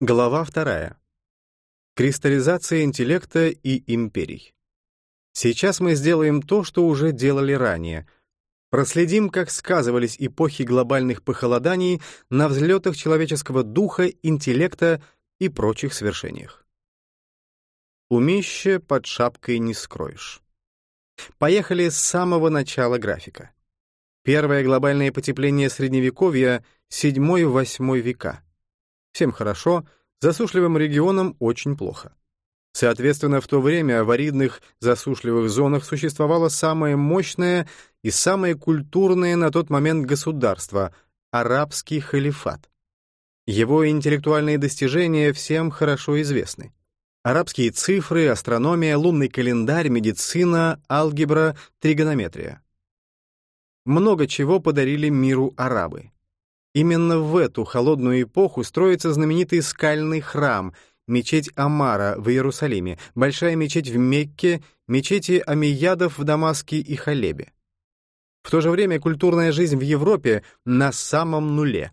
Глава вторая. Кристаллизация интеллекта и империй. Сейчас мы сделаем то, что уже делали ранее. Проследим, как сказывались эпохи глобальных похолоданий на взлетах человеческого духа, интеллекта и прочих свершениях. Умище под шапкой не скроешь. Поехали с самого начала графика. Первое глобальное потепление Средневековья — 7-8 века — Всем хорошо, засушливым регионам очень плохо. Соответственно, в то время в аридных засушливых зонах существовало самое мощное и самое культурное на тот момент государство — арабский халифат. Его интеллектуальные достижения всем хорошо известны. Арабские цифры, астрономия, лунный календарь, медицина, алгебра, тригонометрия. Много чего подарили миру арабы. Именно в эту холодную эпоху строится знаменитый скальный храм, мечеть Амара в Иерусалиме, большая мечеть в Мекке, мечети Амиядов в Дамаске и Халебе. В то же время культурная жизнь в Европе на самом нуле.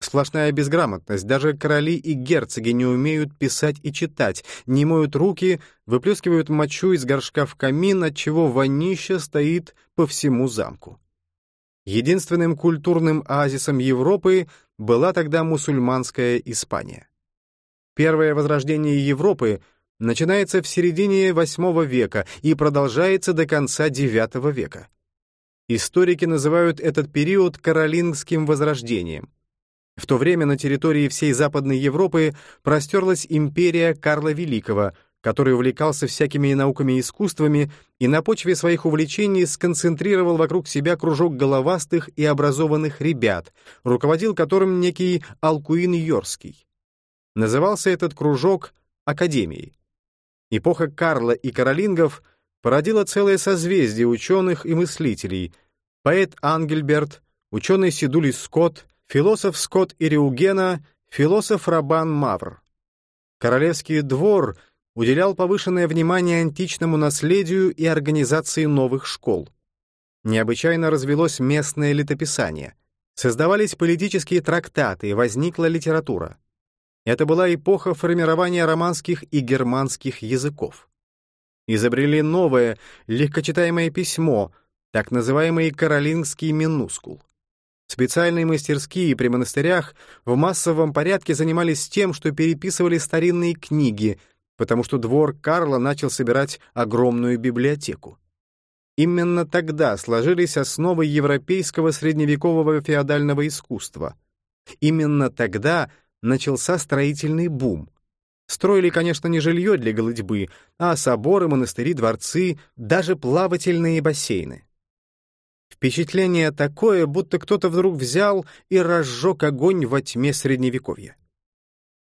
Сплошная безграмотность, даже короли и герцоги не умеют писать и читать, не моют руки, выплескивают мочу из горшка в камин, отчего вонище стоит по всему замку. Единственным культурным оазисом Европы была тогда мусульманская Испания. Первое возрождение Европы начинается в середине VIII века и продолжается до конца IX века. Историки называют этот период Каролингским возрождением. В то время на территории всей Западной Европы простерлась империя Карла Великого — который увлекался всякими науками и искусствами и на почве своих увлечений сконцентрировал вокруг себя кружок головастых и образованных ребят, руководил которым некий Алкуин Йорский. Назывался этот кружок Академией. Эпоха Карла и Каролингов породила целое созвездие ученых и мыслителей, поэт Ангельберт, ученый Сидулис Скотт, философ Скотт Ириугена, философ Рабан Мавр. Королевский двор — уделял повышенное внимание античному наследию и организации новых школ. Необычайно развелось местное летописание. Создавались политические трактаты, возникла литература. Это была эпоха формирования романских и германских языков. Изобрели новое, легкочитаемое письмо, так называемый каролингский минускул. Специальные мастерские при монастырях в массовом порядке занимались тем, что переписывали старинные книги — потому что двор Карла начал собирать огромную библиотеку. Именно тогда сложились основы европейского средневекового феодального искусства. Именно тогда начался строительный бум. Строили, конечно, не жилье для голодьбы, а соборы, монастыри, дворцы, даже плавательные бассейны. Впечатление такое, будто кто-то вдруг взял и разжег огонь во тьме Средневековья.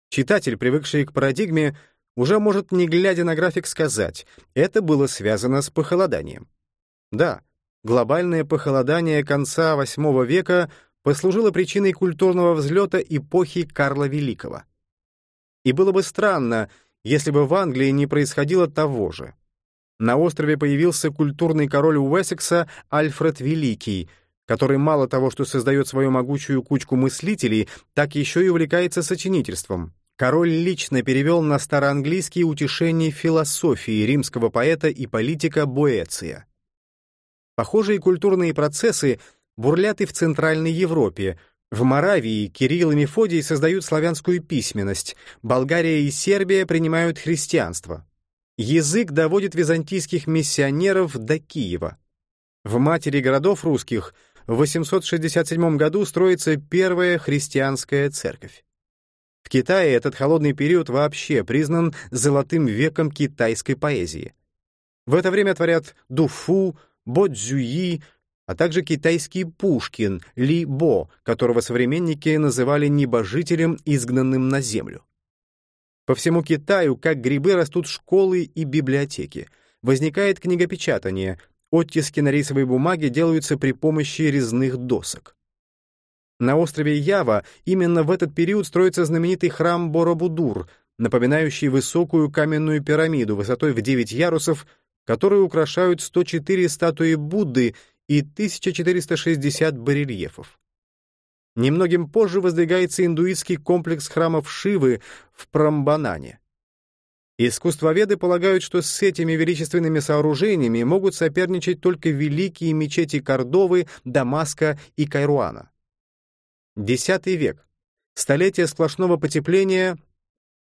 Читатель, привыкший к парадигме, уже может, не глядя на график, сказать, это было связано с похолоданием. Да, глобальное похолодание конца VIII века послужило причиной культурного взлета эпохи Карла Великого. И было бы странно, если бы в Англии не происходило того же. На острове появился культурный король Уэссекса Альфред Великий, который мало того, что создает свою могучую кучку мыслителей, так еще и увлекается сочинительством. Король лично перевел на староанглийский утешение философии римского поэта и политика Боэция. Похожие культурные процессы бурлят и в Центральной Европе. В Моравии Кирилл и Мефодий создают славянскую письменность, Болгария и Сербия принимают христианство. Язык доводит византийских миссионеров до Киева. В матери городов русских в 867 году строится первая христианская церковь. В Китае этот холодный период вообще признан золотым веком китайской поэзии. В это время творят Дуфу, Бо Цзюи, а также китайский Пушкин, Ли Бо, которого современники называли небожителем, изгнанным на землю. По всему Китаю, как грибы, растут школы и библиотеки. Возникает книгопечатание, оттиски на рисовой бумаге делаются при помощи резных досок. На острове Ява именно в этот период строится знаменитый храм Боробудур, напоминающий высокую каменную пирамиду высотой в 9 ярусов, которую украшают 104 статуи Будды и 1460 барельефов. Немногим позже воздвигается индуистский комплекс храмов Шивы в Прамбанане. Искусствоведы полагают, что с этими величественными сооружениями могут соперничать только великие мечети Кордовы, Дамаска и Кайруана. X век. Столетие сплошного потепления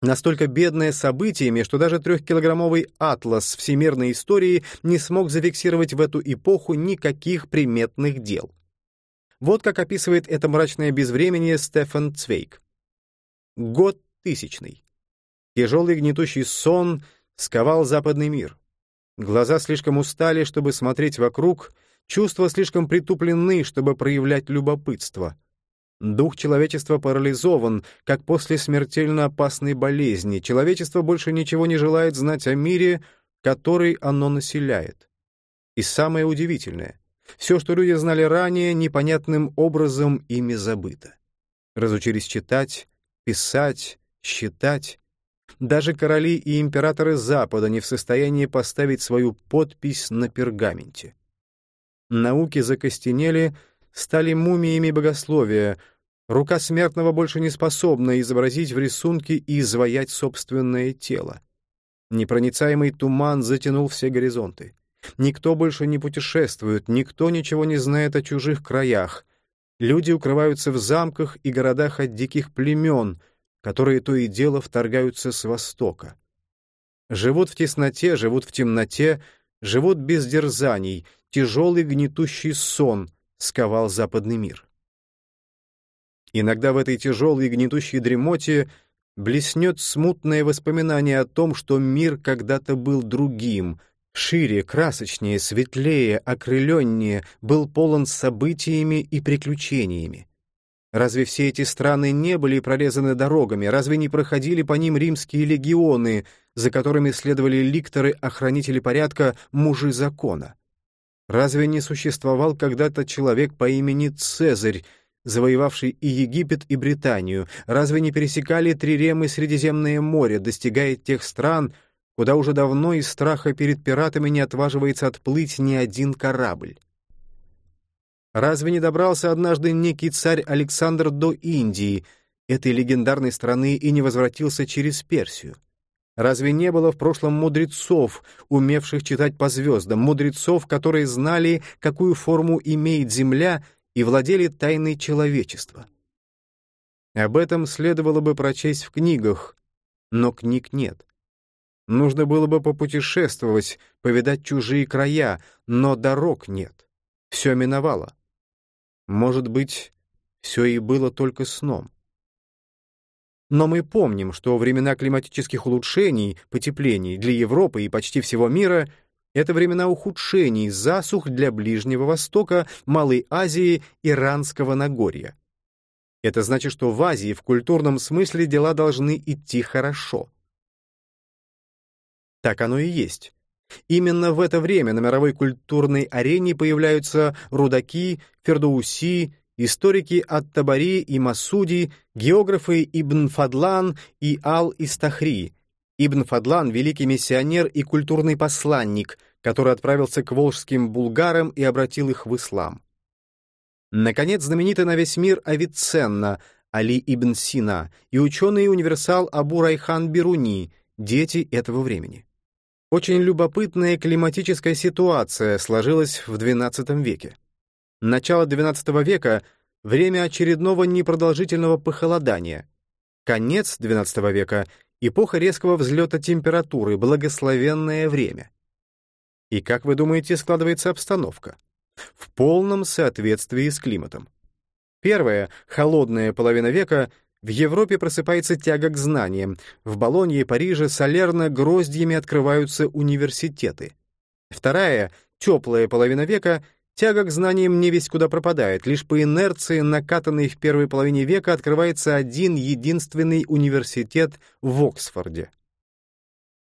настолько бедное событиями, что даже трехкилограммовый атлас всемирной истории не смог зафиксировать в эту эпоху никаких приметных дел. Вот как описывает это мрачное безвременье Стефан Цвейк. Год тысячный. Тяжелый гнетущий сон сковал западный мир. Глаза слишком устали, чтобы смотреть вокруг, чувства слишком притуплены, чтобы проявлять любопытство. Дух человечества парализован, как после смертельно опасной болезни. Человечество больше ничего не желает знать о мире, который оно населяет. И самое удивительное — все, что люди знали ранее, непонятным образом ими забыто. Разучились читать, писать, считать, даже короли и императоры Запада не в состоянии поставить свою подпись на пергаменте. Науки закостенели, стали мумиями богословия. Рука смертного больше не способна изобразить в рисунке и изваять собственное тело. Непроницаемый туман затянул все горизонты. Никто больше не путешествует, никто ничего не знает о чужих краях. Люди укрываются в замках и городах от диких племен — которые то и дело вторгаются с востока. Живут в тесноте, живут в темноте, живут без дерзаний, тяжелый гнетущий сон сковал западный мир. Иногда в этой тяжелой гнетущей дремоте блеснет смутное воспоминание о том, что мир когда-то был другим, шире, красочнее, светлее, окрыленнее, был полон событиями и приключениями. Разве все эти страны не были прорезаны дорогами? Разве не проходили по ним римские легионы, за которыми следовали ликторы, охранители порядка, мужи закона? Разве не существовал когда-то человек по имени Цезарь, завоевавший и Египет, и Британию? Разве не пересекали Триремы Средиземное море, достигая тех стран, куда уже давно из страха перед пиратами не отваживается отплыть ни один корабль? Разве не добрался однажды некий царь Александр до Индии, этой легендарной страны, и не возвратился через Персию? Разве не было в прошлом мудрецов, умевших читать по звездам, мудрецов, которые знали, какую форму имеет Земля, и владели тайной человечества? Об этом следовало бы прочесть в книгах, но книг нет. Нужно было бы попутешествовать, повидать чужие края, но дорог нет. Все миновало. Может быть, все и было только сном. Но мы помним, что времена климатических улучшений, потеплений для Европы и почти всего мира — это времена ухудшений, засух для Ближнего Востока, Малой Азии, Иранского Нагорья. Это значит, что в Азии в культурном смысле дела должны идти хорошо. Так оно и есть. Именно в это время на мировой культурной арене появляются рудаки, фердоуси, историки Ат-Табари и Масуди, географы Ибн Фадлан и Ал-Истахри. Ибн Фадлан — великий миссионер и культурный посланник, который отправился к волжским булгарам и обратил их в ислам. Наконец, знаменитый на весь мир Авиценна, Али ибн Сина и ученый-универсал Абу Райхан Бируни, дети этого времени. Очень любопытная климатическая ситуация сложилась в XII веке. Начало XII века — время очередного непродолжительного похолодания. Конец XII века — эпоха резкого взлета температуры, благословенное время. И как вы думаете, складывается обстановка? В полном соответствии с климатом. Первая, холодная половина века — в Европе просыпается тяга к знаниям. В Болонье и Париже солерно гроздьями открываются университеты. Вторая, теплая половина века, тяга к знаниям не весь куда пропадает. Лишь по инерции, накатанной в первой половине века, открывается один единственный университет в Оксфорде.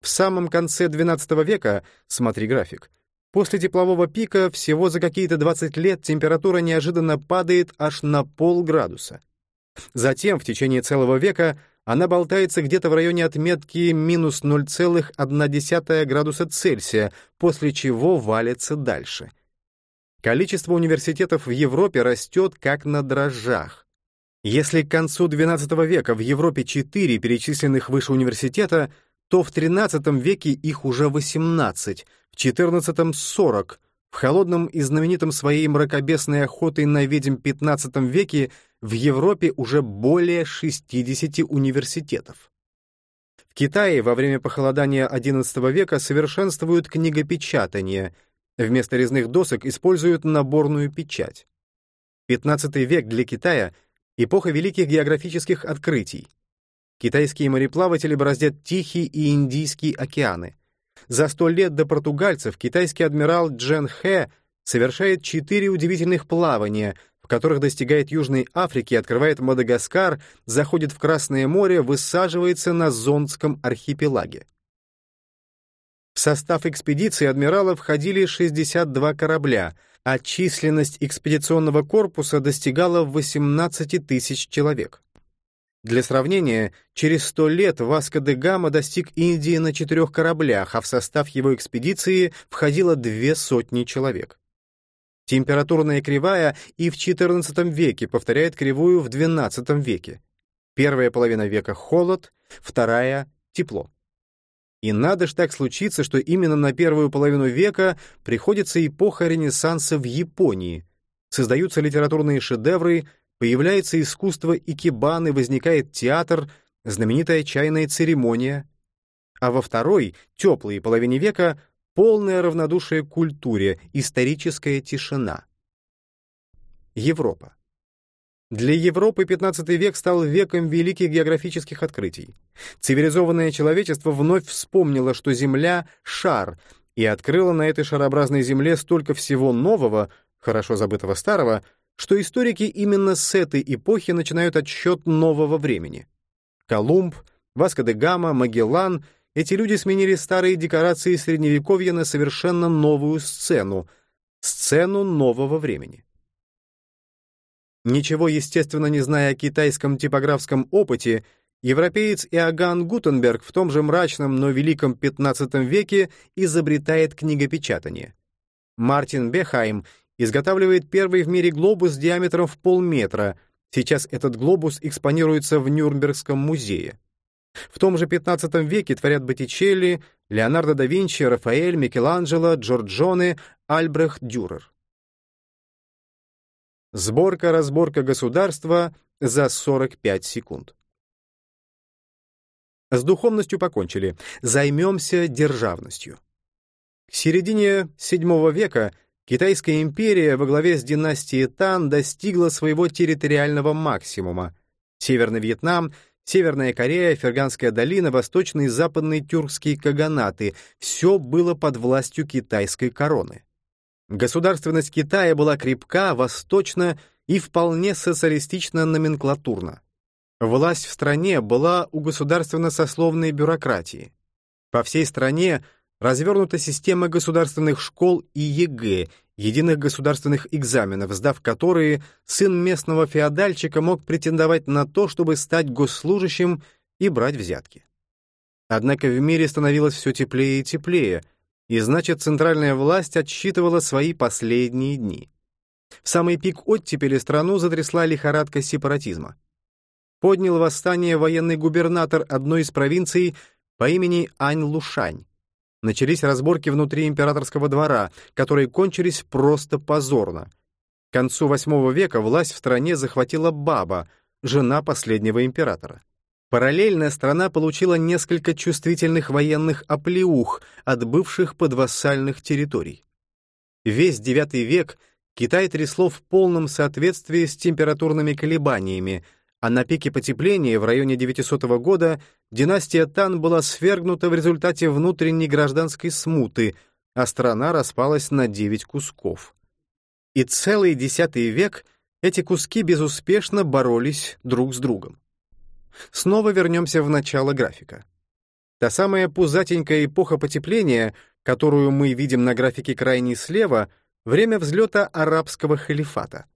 В самом конце XII века, смотри график, после теплового пика всего за какие-то 20 лет температура неожиданно падает аж на полградуса. Затем, в течение целого века, она болтается где-то в районе отметки минус 0,1 градуса Цельсия, после чего валится дальше. Количество университетов в Европе растет как на дрожжах. Если к концу XII века в Европе четыре перечисленных выше университета, то в XIII веке их уже 18, в XIV — 40, в холодном и знаменитом своей мракобесной охотой на ведьм XV веке в Европе уже более 60 университетов. В Китае во время похолодания XI века совершенствуют книгопечатание, вместо резных досок используют наборную печать. XV век для Китая — эпоха великих географических открытий. Китайские мореплаватели бороздят Тихий и Индийский океаны. За сто лет до португальцев китайский адмирал Джен Хэ совершает четыре удивительных плавания, в которых достигает Южной Африки, открывает Мадагаскар, заходит в Красное море, высаживается на Зондском архипелаге. В состав экспедиции адмирала входили 62 корабля, а численность экспедиционного корпуса достигала 18 тысяч человек. Для сравнения, через сто лет Васко де Гама достиг Индии на четырех кораблях, а в состав его экспедиции входило две сотни человек. Температурная кривая и в XIV веке повторяет кривую в XII веке. Первая половина века — холод, вторая — тепло. И надо ж так случиться, что именно на первую половину века приходится эпоха Ренессанса в Японии. Создаются литературные шедевры, Появляется искусство икебаны, возникает театр, знаменитая чайная церемония. А во второй, теплой половине века, полное равнодушие к культуре, историческая тишина. Европа. Для Европы XV век стал веком великих географических открытий. Цивилизованное человечество вновь вспомнило, что Земля — шар, и открыло на этой шарообразной Земле столько всего нового, хорошо забытого старого, что историки именно с этой эпохи начинают отсчет нового времени. Колумб, Васко де Гама, Магеллан — эти люди сменили старые декорации Средневековья на совершенно новую сцену, сцену нового времени. Ничего, естественно, не зная о китайском типографском опыте, европеец Иоганн Гутенберг в том же мрачном, но великом XV веке изобретает книгопечатание. Мартин Бехайм изготавливает первый в мире глобус диаметром в полметра. Сейчас этот глобус экспонируется в Нюрнбергском музее. В том же XV веке творят Боттичелли, Леонардо да Винчи, Рафаэль, Микеланджело, Джорджоне, Альбрехт Дюрер. Сборка-разборка государства за 45 секунд. С духовностью покончили. Займемся державностью. К середине VII века Китайская империя во главе с династией Тан достигла своего территориального максимума. Северный Вьетнам, Северная Корея, Ферганская долина, восточные и западные тюркские каганаты — все было под властью китайской короны. Государственность Китая была крепка, восточна и вполне социалистично-номенклатурна. Власть в стране была у государственно-сословной бюрократии. По всей стране развернута система государственных школ и ЕГЭ, единых государственных экзаменов, сдав которые сын местного феодальчика мог претендовать на то, чтобы стать госслужащим и брать взятки. Однако в мире становилось все теплее и теплее, и значит, центральная власть отсчитывала свои последние дни. В самый пик оттепели страну затрясла лихорадка сепаратизма. Поднял восстание военный губернатор одной из провинций по имени Ань Лушань. Начались разборки внутри императорского двора, которые кончились просто позорно. К концу VIII века власть в стране захватила баба, жена последнего императора. Параллельно страна получила несколько чувствительных военных оплеух от бывших подвассальных территорий. Весь IX век Китай трясло в полном соответствии с температурными колебаниями, а на пике потепления в районе 900 года династия Тан была свергнута в результате внутренней гражданской смуты, а страна распалась на 9 кусков. И целый X век эти куски безуспешно боролись друг с другом. Снова вернемся в начало графика. Та самая пузатенькая эпоха потепления, которую мы видим на графике крайней слева, время взлета арабского халифата —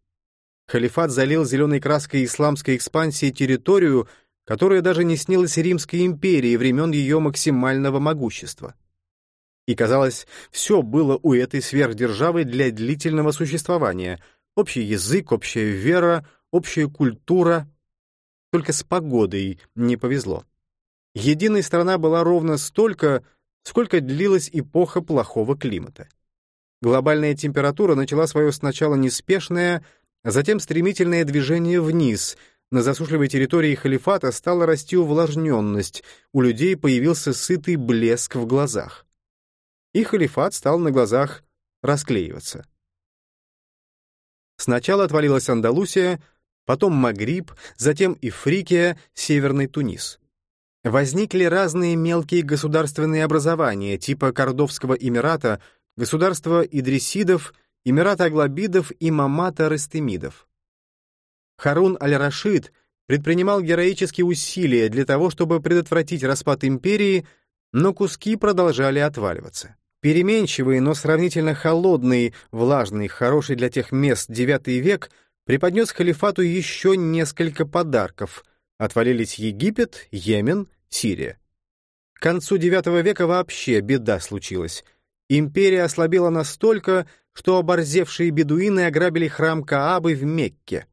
Халифат залил зеленой краской исламской экспансии территорию, которая даже не снилась Римской империи времен ее максимального могущества. И, казалось, все было у этой сверхдержавы для длительного существования. Общий язык, общая вера, общая культура, только с погодой не повезло. Единой страна была ровно столько, сколько длилась эпоха плохого климата. Глобальная температура начала свое сначала неспешное, а затем стремительное движение вниз. На засушливой территории халифата стала расти увлажненность, у людей появился сытый блеск в глазах. И халифат стал на глазах расклеиваться. Сначала отвалилась Андалусия, потом Магриб, затем Ифрикия, Северный Тунис. Возникли разные мелкие государственные образования типа Кордовского Эмирата, государства Идрисидов, Эмирата Аглабидов и Мамата Растемидов. Харун аль-Рашид предпринимал героические усилия для того, чтобы предотвратить распад империи, но куски продолжали отваливаться. Переменчивый, но сравнительно холодный, влажный, хороший для тех мест IX век преподнес халифату еще несколько подарков. Отвалились Египет, Йемен, Сирия. К концу IX века вообще беда случилась. Империя ослабела настолько, что оборзевшие бедуины ограбили храм Каабы в Мекке.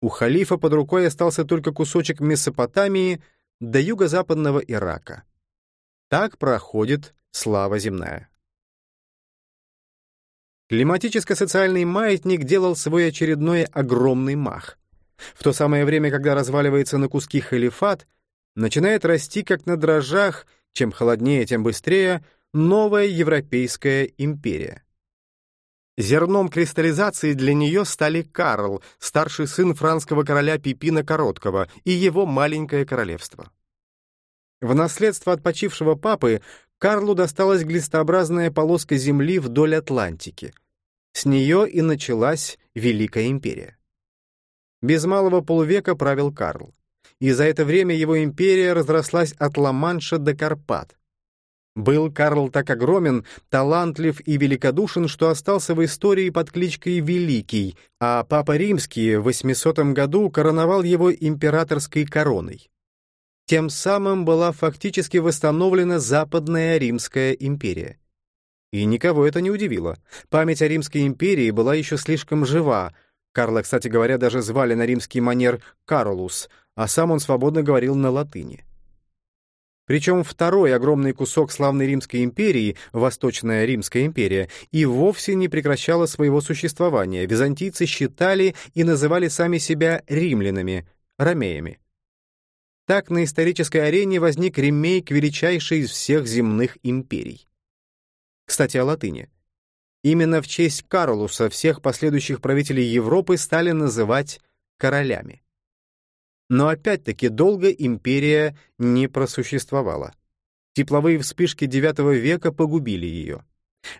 У халифа под рукой остался только кусочек Месопотамии до юго-западного Ирака. Так проходит слава земная. Климатическо-социальный маятник делал свой очередной огромный мах. В то самое время, когда разваливается на куски халифат, начинает расти, как на дрожжах, чем холоднее, тем быстрее, новая Европейская империя. Зерном кристаллизации для нее стали Карл, старший сын франского короля Пипина Короткого, и его маленькое королевство. В наследство от почившего папы Карлу досталась глистообразная полоска земли вдоль Атлантики. С нее и началась Великая империя. Без малого полувека правил Карл. И за это время его империя разрослась от Ла-Манша до Карпат. Был Карл так огромен, талантлив и великодушен, что остался в истории под кличкой Великий, а Папа Римский в 800 году короновал его императорской короной. Тем самым была фактически восстановлена Западная Римская империя. И никого это не удивило. Память о Римской империи была еще слишком жива. Карла, кстати говоря, даже звали на римский манер Каролус, а сам он свободно говорил на латыни. Причем второй огромный кусок славной Римской империи, Восточная Римская империя, и вовсе не прекращала своего существования. Византийцы считали и называли сами себя римлянами, ромеями. Так на исторической арене возник ремейк величайшей из всех земных империй. Кстати, о латыни. Именно в честь Карлуса всех последующих правителей Европы стали называть королями. Но опять-таки долго империя не просуществовала. Тепловые вспышки IX века погубили ее.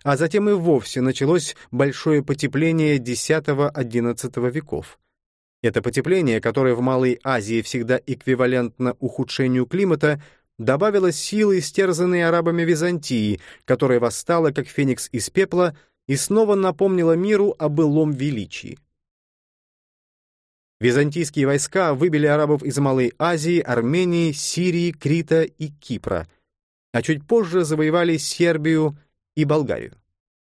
А затем и вовсе началось большое потепление X-XI веков. Это потепление, которое в Малой Азии всегда эквивалентно ухудшению климата, добавилось силы истерзанной арабами Византии, которая восстала, как феникс из пепла, и снова напомнила миру о былом величии. Византийские войска выбили арабов из Малой Азии, Армении, Сирии, Крита и Кипра, а чуть позже завоевали Сербию и Болгарию.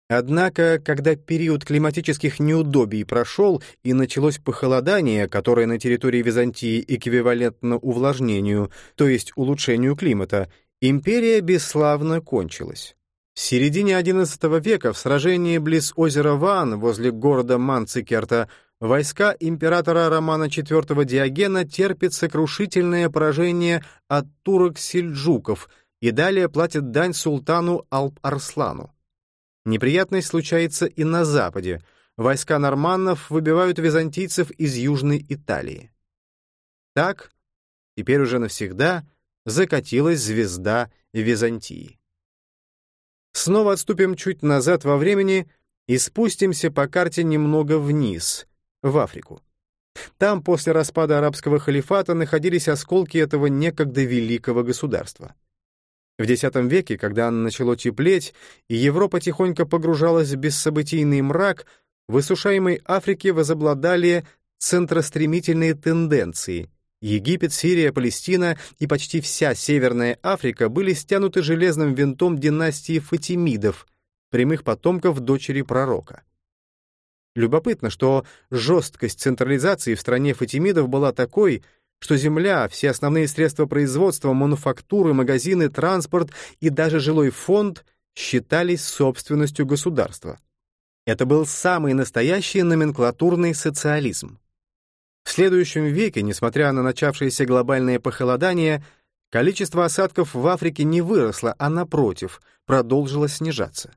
Однако, когда период климатических неудобий прошел и началось похолодание, которое на территории Византии эквивалентно увлажнению, то есть улучшению климата, империя бесславно кончилась. В середине XI века в сражении близ озера Ван возле города Манцикерта войска императора Романа IV Диогена терпят сокрушительное поражение от турок-сельджуков и далее платят дань султану Алп-Арслану. Неприятность случается и на западе. Войска норманнов выбивают византийцев из Южной Италии. Так, теперь уже навсегда, закатилась звезда Византии. Снова отступим чуть назад во времени и спустимся по карте немного вниз, в Африку. Там после распада арабского халифата находились осколки этого некогда великого государства. В X веке, когда начало теплеть, и Европа тихонько погружалась в бессобытийный мрак, в высушаемой Африке возобладали центростремительные тенденции. Египет, Сирия, Палестина и почти вся Северная Африка были стянуты железным винтом династии Фатимидов, прямых потомков дочери пророка. Любопытно, что жесткость централизации в стране Фатимидов была такой, что земля, все основные средства производства, мануфактуры, магазины, транспорт и даже жилой фонд считались собственностью государства. Это был самый настоящий номенклатурный социализм. В следующем веке, несмотря на начавшееся глобальное похолодание, количество осадков в Африке не выросло, а напротив, продолжило снижаться.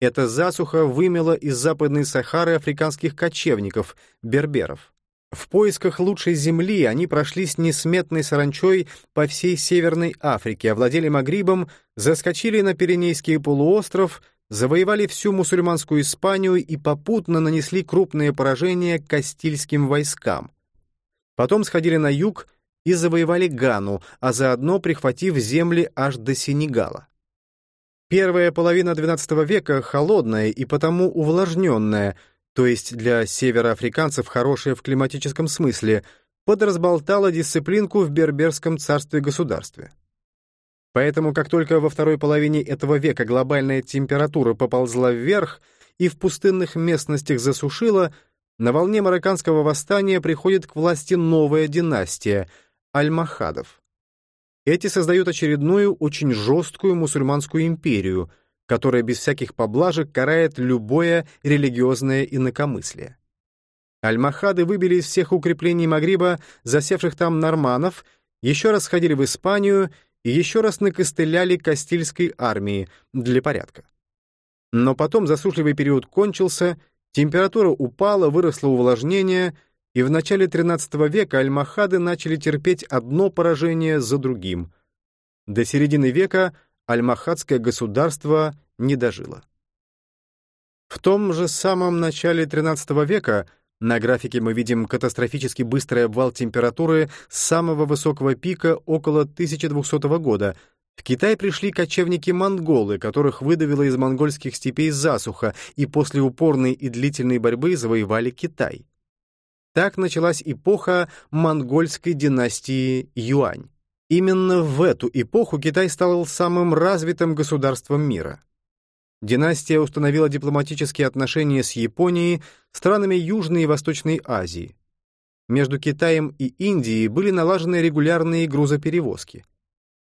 Эта засуха вымела из Западной Сахары африканских кочевников, берберов. В поисках лучшей земли они прошлись несметной саранчой по всей Северной Африке, овладели Магрибом, заскочили на Пиренейский полуостров, завоевали всю мусульманскую Испанию и попутно нанесли крупные поражения кастильским войскам. Потом сходили на юг и завоевали Гану, а заодно прихватив земли аж до Сенегала. Первая половина XII века холодная и потому увлажненная, то есть для североафриканцев хорошая в климатическом смысле, подразболтала дисциплинку в берберском царстве-государстве. Поэтому, как только во второй половине этого века глобальная температура поползла вверх и в пустынных местностях засушила, на волне марокканского восстания приходит к власти новая династия — Аль-Махадов. Эти создают очередную, очень жесткую мусульманскую империю, которая без всяких поблажек карает любое религиозное инакомыслие. Аль-Махады выбили из всех укреплений Магриба, засевших там норманов, еще раз сходили в Испанию и еще раз накостыляли Кастильской армии для порядка. Но потом засушливый период кончился, температура упала, выросло увлажнение, и в начале XIII века альмахады начали терпеть одно поражение за другим. До середины века альмахадское государство не дожило. В том же самом начале XIII века на графике мы видим катастрофически быстрый обвал температуры с самого высокого пика около 1200 года. В Китай пришли кочевники-монголы, которых выдавило из монгольских степей засуха, и после упорной и длительной борьбы завоевали Китай. Так началась эпоха монгольской династии Юань. Именно в эту эпоху Китай стал самым развитым государством мира. Династия установила дипломатические отношения с Японией, странами Южной и Восточной Азии. Между Китаем и Индией были налажены регулярные грузоперевозки.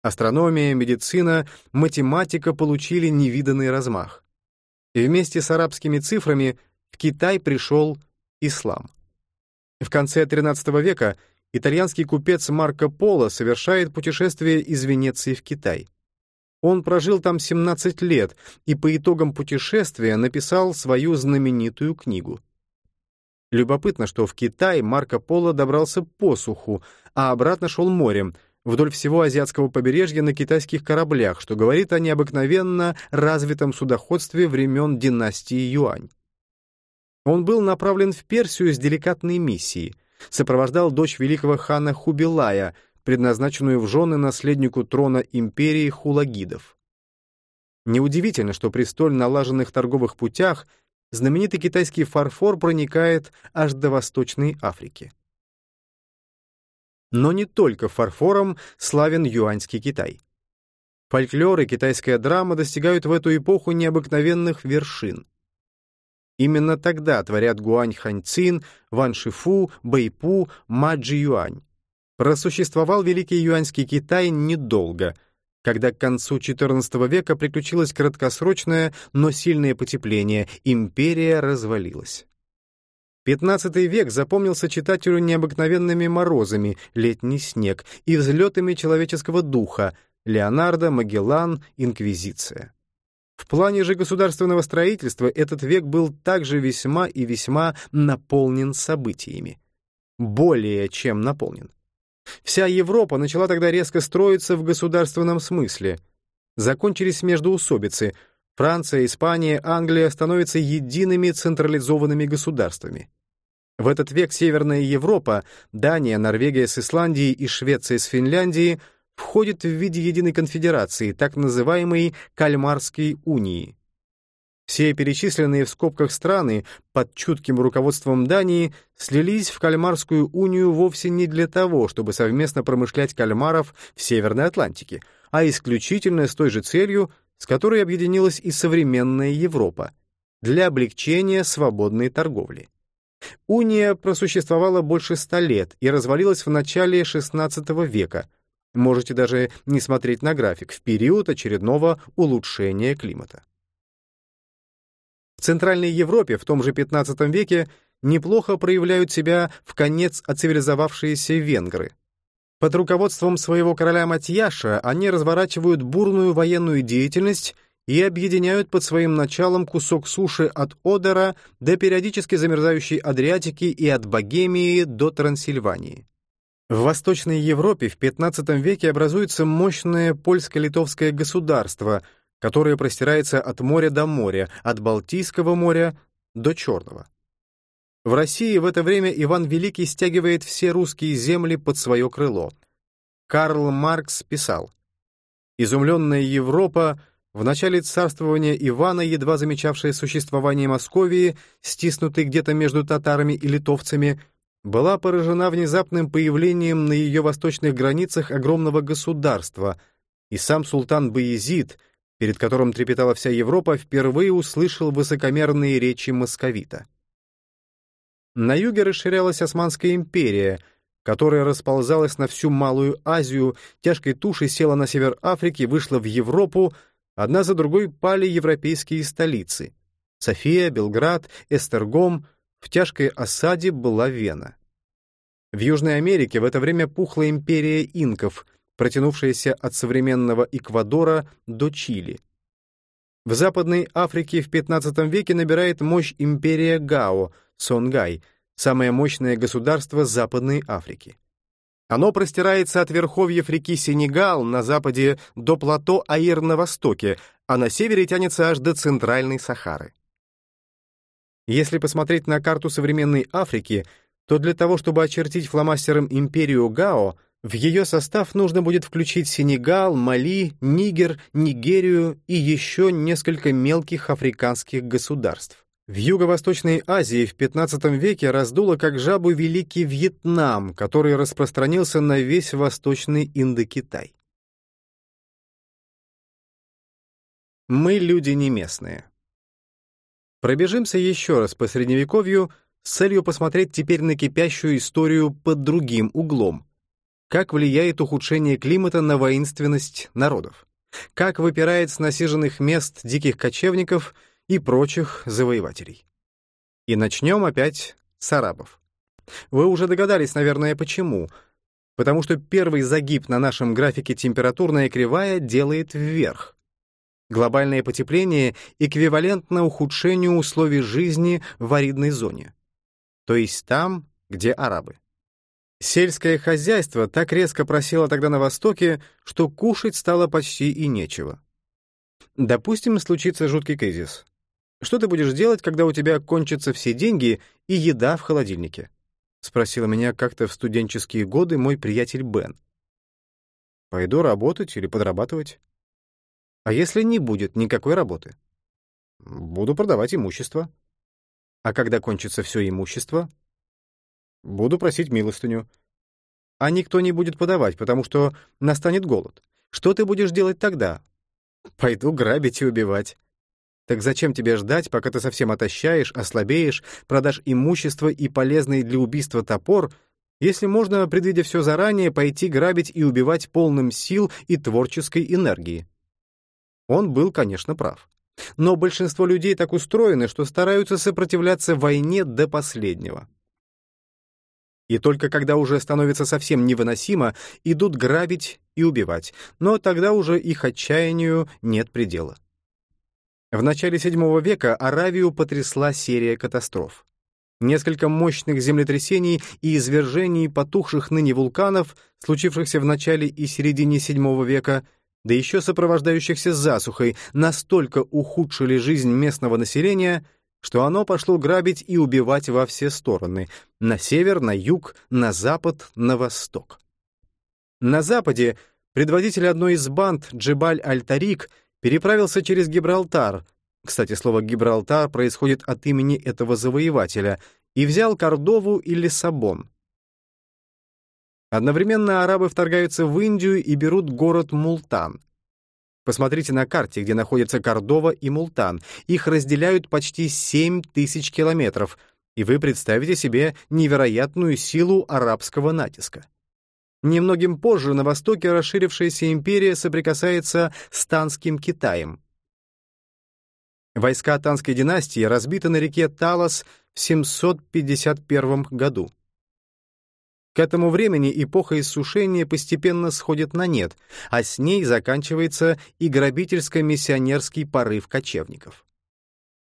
Астрономия, медицина, математика получили невиданный размах. И вместе с арабскими цифрами в Китай пришел ислам. В конце XIII века итальянский купец Марко Поло совершает путешествие из Венеции в Китай. Он прожил там 17 лет и по итогам путешествия написал свою знаменитую книгу. Любопытно, что в Китай Марко Поло добрался по суху, а обратно шел морем, вдоль всего азиатского побережья на китайских кораблях, что говорит о необыкновенно развитом судоходстве времен династии Юань. Он был направлен в Персию с деликатной миссией, сопровождал дочь великого хана Хубилая, предназначенную в жены наследнику трона империи хулагидов. Неудивительно, что при столь налаженных торговых путях знаменитый китайский фарфор проникает аж до Восточной Африки. Но не только фарфором славен юаньский Китай. Фольклор и китайская драма достигают в эту эпоху необыкновенных вершин. Именно тогда творят Гуань Ханьцин, Ван Шифу, Бэйпу, Маджи Юань. Просуществовал Великий Юаньский Китай недолго, когда к концу XIV века приключилось краткосрочное, но сильное потепление, империя развалилась. XV век запомнился читателю необыкновенными морозами, летний снег и взлетами человеческого духа, Леонардо, Магеллан, Инквизиция. В плане же государственного строительства этот век был также весьма и весьма наполнен событиями. Более чем наполнен. Вся Европа начала тогда резко строиться в государственном смысле. Закончились междоусобицы. Франция, Испания, Англия становятся едиными централизованными государствами. В этот век Северная Европа, Дания, Норвегия с Исландией и Швеция с Финляндией входит в виде единой конфедерации, так называемой Кальмарской унии. Все перечисленные в скобках страны под чутким руководством Дании слились в Кальмарскую унию вовсе не для того, чтобы совместно промышлять кальмаров в Северной Атлантике, а исключительно с той же целью, с которой объединилась и современная Европа — для облегчения свободной торговли. Уния просуществовала больше ста лет и развалилась в начале XVI века. Можете даже не смотреть на график в период очередного улучшения климата. В Центральной Европе в том же XV веке неплохо проявляют себя в конец оцивилизовавшиеся венгры. Под руководством своего короля Матьяша они разворачивают бурную военную деятельность и объединяют под своим началом кусок суши от Одера до периодически замерзающей Адриатики и от Богемии до Трансильвании. В Восточной Европе в XV веке образуется мощное польско-литовское государство, которое простирается от моря до моря, от Балтийского моря до Черного. В России в это время Иван Великий стягивает все русские земли под свое крыло. Карл Маркс писал, «Изумленная Европа — в начале царствования Ивана, едва замечавшая существование Московии, стиснутой где-то между татарами и литовцами, была поражена внезапным появлением на ее восточных границах огромного государства, и сам султан Баязид, перед которым трепетала вся Европа, впервые услышал высокомерные речи московита. На юге расширялась Османская империя, которая расползалась на всю Малую Азию, тяжкой тушей села на север Африки, вышла в Европу, Одна за другой пали европейские столицы. София, Белград, Эстергом, в тяжкой осаде была Вена. В Южной Америке в это время пухла империя инков, протянувшаяся от современного Эквадора до Чили. В Западной Африке в XV веке набирает мощь империя Гао, Сонгай, самое мощное государство Западной Африки. Оно простирается от верховьев реки Сенегал на западе до плато Аир на востоке, а на севере тянется аж до центральной Сахары. Если посмотреть на карту современной Африки, то для того, чтобы очертить фломастером империю Гао, в ее состав нужно будет включить Сенегал, Мали, Нигер, Нигерию и еще несколько мелких африканских государств. В Юго-Восточной Азии в XV веке раздуло как жабу Великий Вьетнам, который распространился на весь Восточный Индокитай. Мы люди не местные. Пробежимся еще раз по Средневековью с целью посмотреть теперь на кипящую историю под другим углом. Как влияет ухудшение климата на воинственность народов? Как выпирает с насиженных мест диких кочевников — и прочих завоевателей. И начнем опять с арабов. Вы уже догадались, наверное, почему. Потому что первый загиб на нашем графике температурная кривая делает вверх. Глобальное потепление эквивалентно ухудшению условий жизни в аридной зоне. То есть там, где арабы. Сельское хозяйство так резко просело тогда на Востоке, что кушать стало почти и нечего. Допустим, случится жуткий кризис. Что ты будешь делать, когда у тебя кончатся все деньги и еда в холодильнике?» — спросила меня как-то в студенческие годы мой приятель Бен. «Пойду работать или подрабатывать». «А если не будет никакой работы?» «Буду продавать имущество». «А когда кончится все имущество?» «Буду просить милостыню». «А никто не будет подавать, потому что настанет голод. Что ты будешь делать тогда?» «Пойду грабить и убивать». Так зачем тебе ждать, пока ты совсем отощаешь, ослабеешь, продашь имущество и полезный для убийства топор, если можно, предвидя все заранее, пойти грабить и убивать полным сил и творческой энергии? Он был, конечно, прав. Но большинство людей так устроены, что стараются сопротивляться войне до последнего. И только когда уже становится совсем невыносимо, идут грабить и убивать, но тогда уже их отчаянию нет предела. В начале VII века Аравию потрясла серия катастроф. Несколько мощных землетрясений и извержений потухших ныне вулканов, случившихся в начале и середине VII века, да еще сопровождающихся засухой, настолько ухудшили жизнь местного населения, что оно пошло грабить и убивать во все стороны — на север, на юг, на запад, на восток. На западе предводитель одной из банд Джебаль-Аль-Тарик — переправился через Гибралтар, кстати, слово «Гибралтар» происходит от имени этого завоевателя, и взял Кордову и Лиссабон. Одновременно арабы вторгаются в Индию и берут город Мултан. Посмотрите на карте, где находятся Кордова и Мултан. Их разделяют почти 7 тысяч километров, и вы представите себе невероятную силу арабского натиска. Немногим позже на востоке расширившаяся империя соприкасается с Танским Китаем. Войска Танской династии разбиты на реке Талас в 751 году. К этому времени эпоха иссушения постепенно сходит на нет, а с ней заканчивается и грабительско-миссионерский порыв кочевников.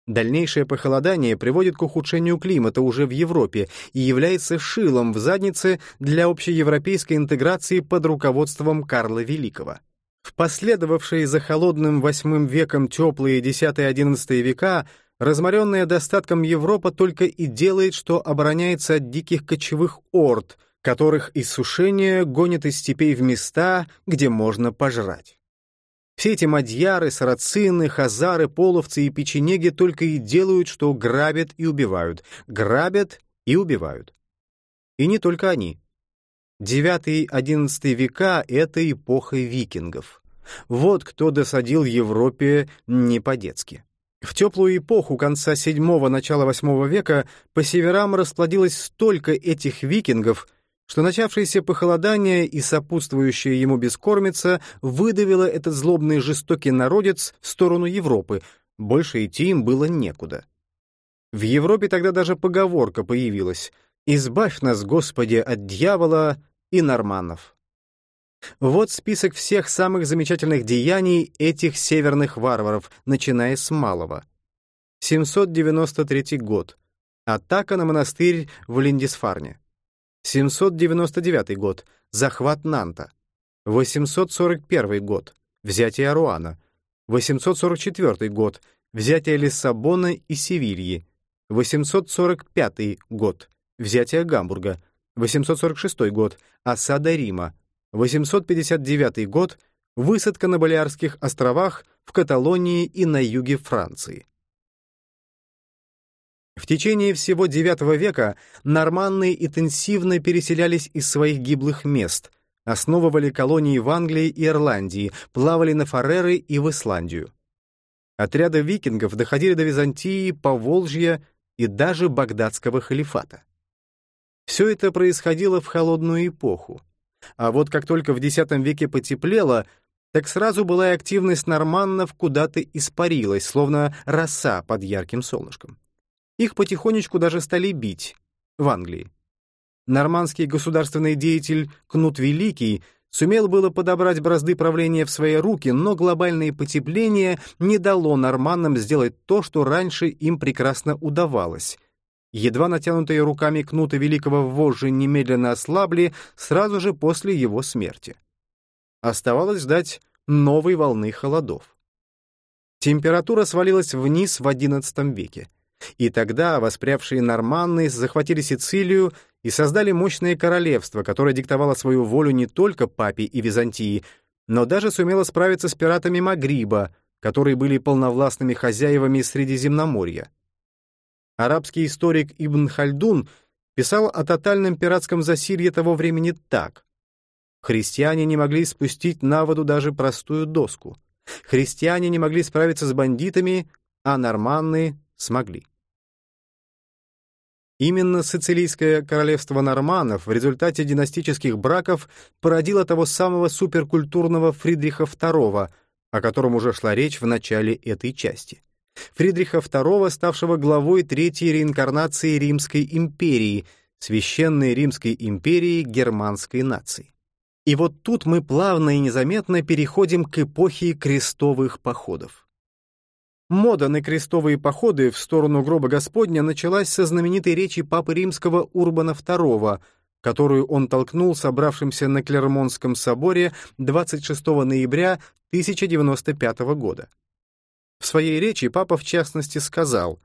Дальнейшее похолодание приводит к ухудшению климата уже в Европе и является шилом в заднице для общеевропейской интеграции под руководством Карла Великого. В последовавшие за холодным VIII веком теплые X-XI века разморенная достатком Европа только и делает, что обороняется от диких кочевых орд, которых иссушение гонит из степей в места, где можно пожрать. Все эти мадьяры, сарацины, хазары, половцы и печенеги только и делают, что грабят и убивают, грабят и убивают. И не только они. Девятый-одиннадцатый века — это эпоха викингов. Вот кто досадил Европе не по-детски. В теплую эпоху конца VII — начала VIII века по северам расплодилось столько этих викингов — что начавшееся похолодание и сопутствующая ему бескормица выдавило этот злобный жестокий народец в сторону Европы, больше идти им было некуда. В Европе тогда даже поговорка появилась «Избавь нас, Господи, от дьявола и норманнов». Вот список всех самых замечательных деяний этих северных варваров, начиная с малого. 793 год. Атака на монастырь в Линдисфарне. 799 год. Захват Нанта. 841 год. Взятие Аруана. 844 год. Взятие Лиссабона и Севильи. 845 год. Взятие Гамбурга. 846 год. Осада Рима. 859 год. Высадка на Балиарских островах, в Каталонии и на юге Франции. В течение всего IX века норманны интенсивно переселялись из своих гиблых мест, основывали колонии в Англии и Ирландии, плавали на Фареры и в Исландию. Отряды викингов доходили до Византии, Поволжья и даже Багдадского халифата. Все это происходило в холодную эпоху. А вот как только в X веке потеплело, так сразу была активность норманнов куда-то испарилась, словно роса под ярким солнышком. Их потихонечку даже стали бить в Англии. Нормандский государственный деятель Кнут Великий сумел было подобрать бразды правления в свои руки, но глобальное потепление не дало норманнам сделать то, что раньше им прекрасно удавалось. Едва натянутые руками Кнута Великого вожжи немедленно ослабли сразу же после его смерти. Оставалось ждать новой волны холодов. Температура свалилась вниз в XI веке. И тогда воспрявшие норманны захватили Сицилию и создали мощное королевство, которое диктовало свою волю не только папе и Византии, но даже сумело справиться с пиратами Магриба, которые были полновластными хозяевами Средиземноморья. Арабский историк Ибн Хальдун писал о тотальном пиратском засилье того времени так. Христиане не могли спустить на воду даже простую доску. Христиане не могли справиться с бандитами, а норманны смогли. Именно Сицилийское королевство норманов в результате династических браков породило того самого суперкультурного Фридриха II, о котором уже шла речь в начале этой части. Фридриха II, ставшего главой третьей реинкарнации Римской империи, священной Римской империи германской нации. И вот тут мы плавно и незаметно переходим к эпохе крестовых походов. Мода на крестовые походы в сторону гроба Господня началась со знаменитой речи Папы Римского Урбана II, которую он толкнул собравшимся на Клермонском соборе 26 ноября 1095 года. В своей речи Папа в частности сказал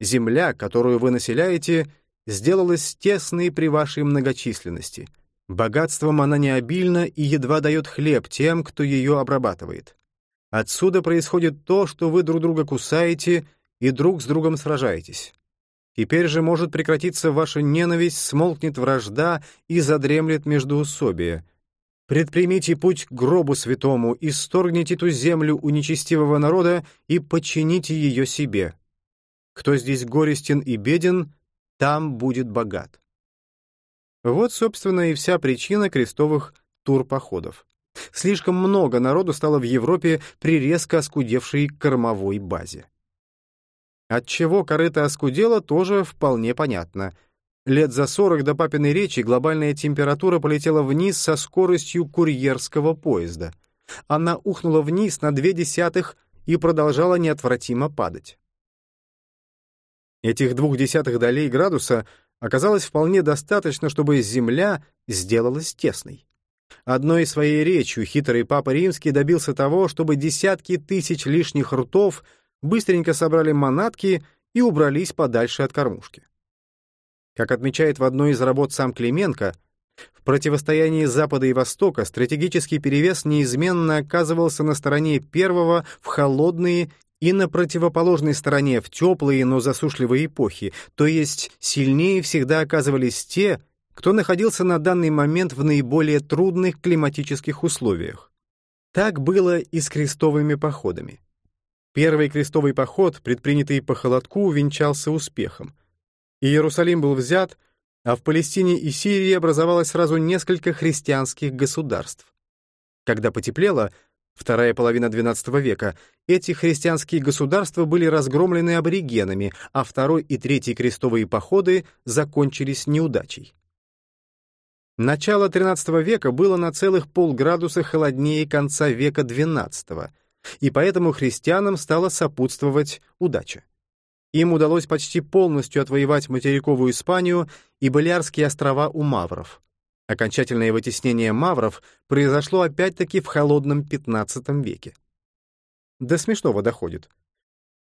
«Земля, которую вы населяете, сделалась тесной при вашей многочисленности. Богатством она не обильна и едва дает хлеб тем, кто ее обрабатывает. Отсюда происходит то, что вы друг друга кусаете и друг с другом сражаетесь. Теперь же может прекратиться ваша ненависть, смолкнет вражда и задремлет междоусобие. Предпримите путь к гробу святому, исторгните ту землю у нечестивого народа и подчините ее себе. Кто здесь горестен и беден, там будет богат. Вот, собственно, и вся причина крестовых турпоходов. Слишком много народу стало в Европе при резко оскудевшей кормовой базе. Отчего корыто оскудело, тоже вполне понятно. Лет за 40 до папиной речи глобальная температура полетела вниз со скоростью курьерского поезда. Она ухнула вниз на две десятых и продолжала неотвратимо падать. Этих двух десятых долей градуса оказалось вполне достаточно, чтобы Земля сделалась тесной. Одной своей речью хитрый Папа Римский добился того, чтобы десятки тысяч лишних ртов быстренько собрали манатки и убрались подальше от кормушки. Как отмечает в одной из работ сам Клименко, в противостоянии Запада и Востока стратегический перевес неизменно оказывался на стороне первого в холодные и на противоположной стороне в теплые, но засушливые эпохи, то есть сильнее всегда оказывались те, кто находился на данный момент в наиболее трудных климатических условиях. Так было и с крестовыми походами. Первый крестовый поход, предпринятый по холодку, увенчался успехом. Иерусалим был взят, а в Палестине и Сирии образовалось сразу несколько христианских государств. Когда потеплело, вторая половина XII века, эти христианские государства были разгромлены аборигенами, а второй и третий крестовые походы закончились неудачей. Начало XIII века было на целых полградуса холоднее конца века XII, и поэтому христианам стала сопутствовать удача. Им удалось почти полностью отвоевать материковую Испанию и Балиарские острова у мавров. Окончательное вытеснение мавров произошло опять-таки в холодном XV веке. До смешного доходит.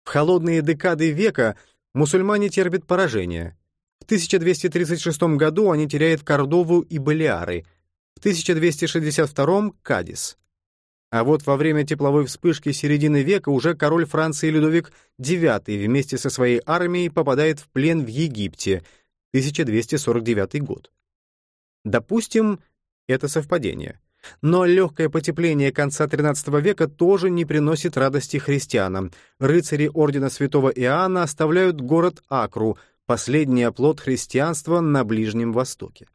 В холодные декады века мусульмане терпят поражение. В 1236 году они теряют Кордову и Балиары, в 1262 — Кадис. А вот во время тепловой вспышки середины века уже король Франции Людовик IX вместе со своей армией попадает в плен в Египте, 1249 год. Допустим, это совпадение. Но легкое потепление конца XIII века тоже не приносит радости христианам. Рыцари ордена святого Иоанна оставляют город Акру, последний оплот христианства на Ближнем Востоке.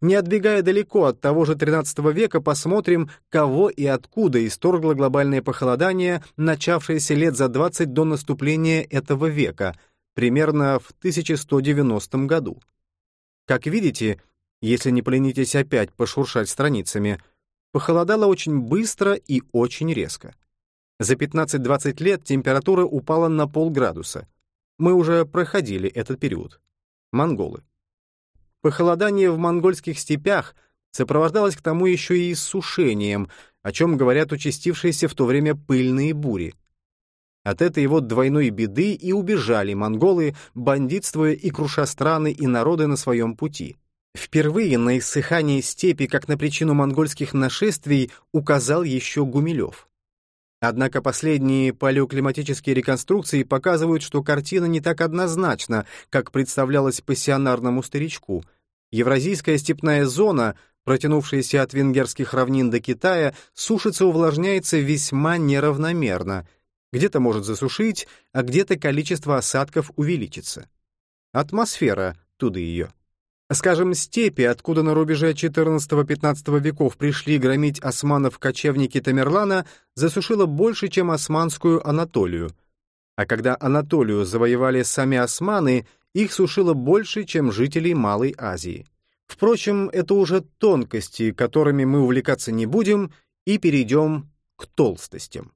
Не отбегая далеко от того же XIII века, посмотрим, кого и откуда исторгло глобальное похолодание, начавшееся лет за 20 до наступления этого века, примерно в 1190 году. Как видите, если не поленитесь опять пошуршать страницами, похолодало очень быстро и очень резко. За 15-20 лет температура упала на полградуса. Мы уже проходили этот период. Монголы. Похолодание в монгольских степях сопровождалось к тому еще и иссушением, о чем говорят участившиеся в то время пыльные бури. От этой вот двойной беды и убежали монголы, бандитствуя и круша страны и народы на своем пути. Впервые на иссыхание степи как на причину монгольских нашествий указал еще Гумилев. Однако последние палеоклиматические реконструкции показывают, что картина не так однозначна, как представлялась пассионарному старичку. Евразийская степная зона, протянувшаяся от венгерских равнин до Китая, сушится увлажняется весьма неравномерно. Где-то может засушить, а где-то количество осадков увеличится. Атмосфера, туда ее. Скажем, степи, откуда на рубеже XIV-XV веков пришли громить османов кочевники Тамерлана, засушило больше, чем османскую Анатолию. А когда Анатолию завоевали сами османы, их сушило больше, чем жителей Малой Азии. Впрочем, это уже тонкости, которыми мы увлекаться не будем, и перейдем к толстостям.